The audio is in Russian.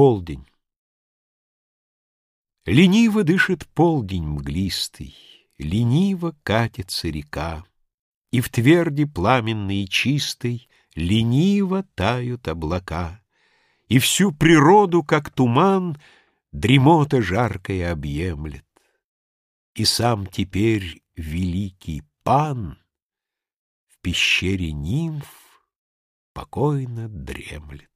Полдень. Лениво дышит полдень мглистый, Лениво катится река, И в тверди пламенной и чистой Лениво тают облака, И всю природу, как туман, Дремота жаркая объемлет. И сам теперь великий пан В пещере нимф покойно дремлет.